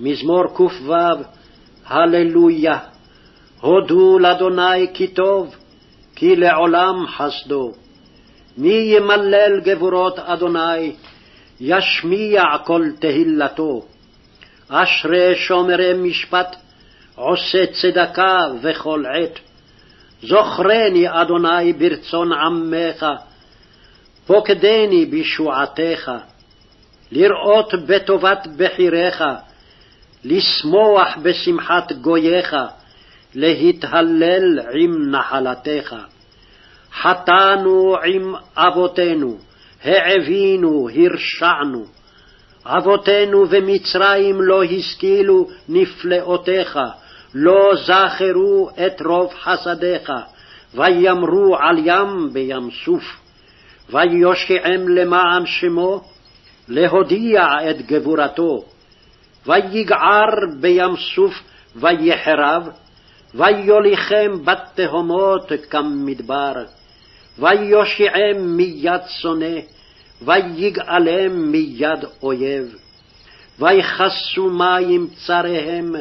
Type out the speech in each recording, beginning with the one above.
מזמור ק"ו, הללויה. הודו לאדוני כי טוב, כי לעולם חסדו. מי ימלל גבורות אדוני, ישמיע כל תהילתו. אשרי שומרי משפט, עושה צדקה בכל עת. זוכרני, אדוני, ברצון עמך, פוקדני בישועתך, לראות בטובת בחיריך, לשמוח בשמחת גויך, להתהלל עם נחלתך. חטאנו עם אבותינו, העבינו, הרשענו. אבותינו במצרים לא השכילו נפלאותיך, לא זכרו את רוב חסדיך, ויאמרו על ים בים סוף. ויושיעם למען שמו, להודיע את גבורתו. ויגער בים סוף ויחרב, ויוליכם בתהומות כמדבר. ויושיעם מיד שונא, ויגאלם מיד אויב. ויכסו מים צריהם,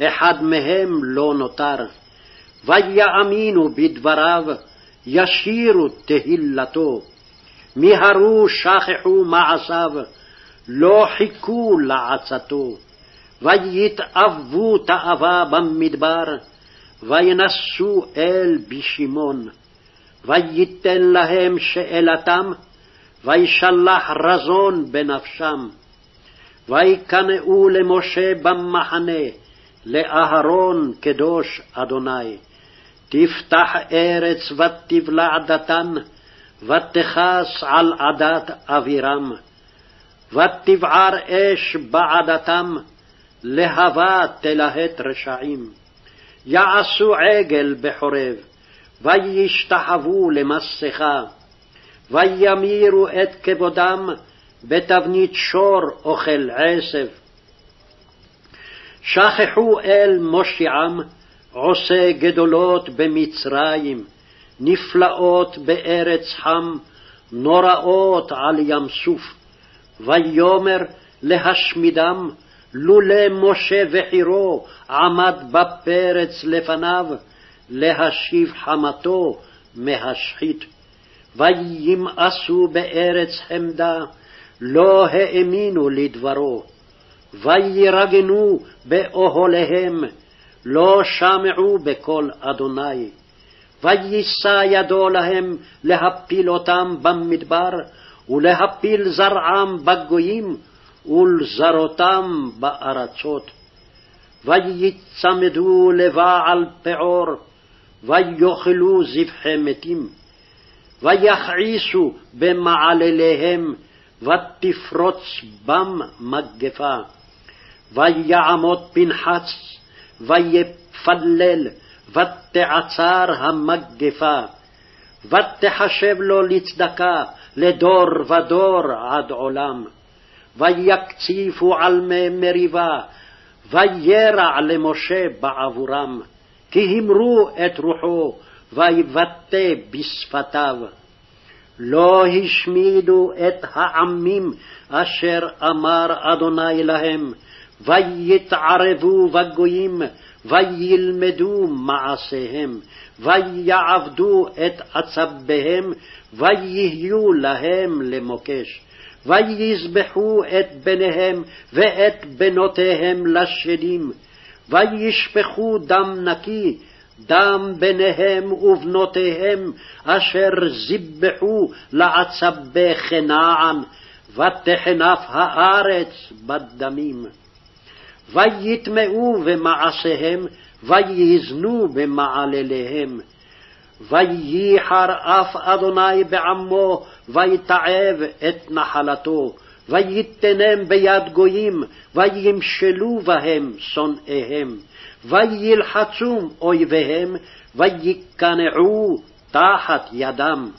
אחד מהם לא נותר. ויאמינו בדבריו, ישירו תהילתו. מיהרו שכחו מעשיו, לא חיכו לעצתו. ויתאוו תאווה במדבר, וינסו אל בשמעון. וייתן להם שאלתם, וישלח רזון בנפשם. ויקנאו למשה במחנה, לאהרון קדוש אדוני. תפתח ארץ ותבלע דתן, ותכס על עדת אבירם. ותבער אש בעדתם, להבה תלהט רשעים. יעשו עגל בחורב, וישתחוו למסכה, וימירו את כבודם בתבנית שור אוכל עשב. שכחו אל מושיעם, עושה גדולות במצרים, נפלאות בארץ חם, נוראות על ים סוף. ויאמר להשמידם, לולא משה וחירו עמד בפרץ לפניו, להשיב חמתו מהשחית. וימאסו בארץ חמדה, לא האמינו לדברו. וירגנו באוהליהם, לא שמעו בקול אדוני. ויישא ידו להם להפיל אותם במדבר, ולהפיל זרעם בגויים, ולזרותם בארצות. ויצמדו לבעל פעור, ויאכלו זבחי מתים. ויכעיסו במעלליהם, ותפרוץ בם מגפה. ויעמוד פנחס, ויפלל, ותעצר המגפה. ותחשב לו לצדקה, לדור ודור עד עולם. ויקציפו על מי מריבה, וירע למשה בעבורם, כי המרו את רוחו, ויבטא בשפתיו. לא השמידו את העמים אשר אמר אדוני להם, ויתערבו בגויים, וילמדו מעשיהם, ויעבדו את עצביהם, ויהיו להם למוקש. ויזבחו את בניהם ואת בנותיהם לשדים, וישפכו דם נקי, דם בניהם ובנותיהם, אשר זבחו לעצבי כנען, ותחנף הארץ בדמים. ויטמעו במעשיהם, ויזנו במעלליהם. וייחר אף אדוני בעמו, ויתעב את נחלתו, ויתנם ביד גויים, וימשלו בהם שונאיהם, וילחצום אויביהם, ויקנעו תחת ידם.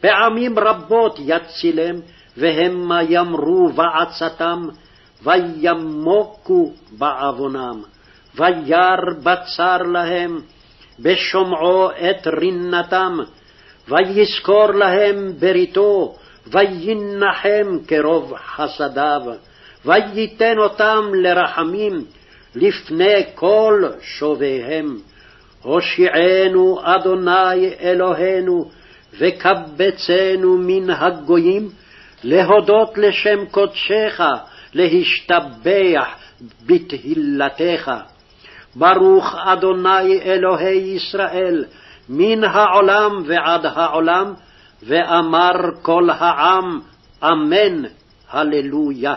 פעמים רבות יצילם, והמה ימרו בעצתם, וימוקו בעוונם, וירא בצר להם, בשומעו את רינתם, ויזכור להם בריתו, וינחם כרוב חסדיו, וייתן אותם לרחמים לפני כל שוביהם. הושיענו אדוני אלוהינו, וקבצנו מן הגויים, להודות לשם קודשך, להשתבח בתהילתך. ברוך אדוני אלוהי ישראל, מן העולם ועד העולם, ואמר כל העם, אמן, הללויה.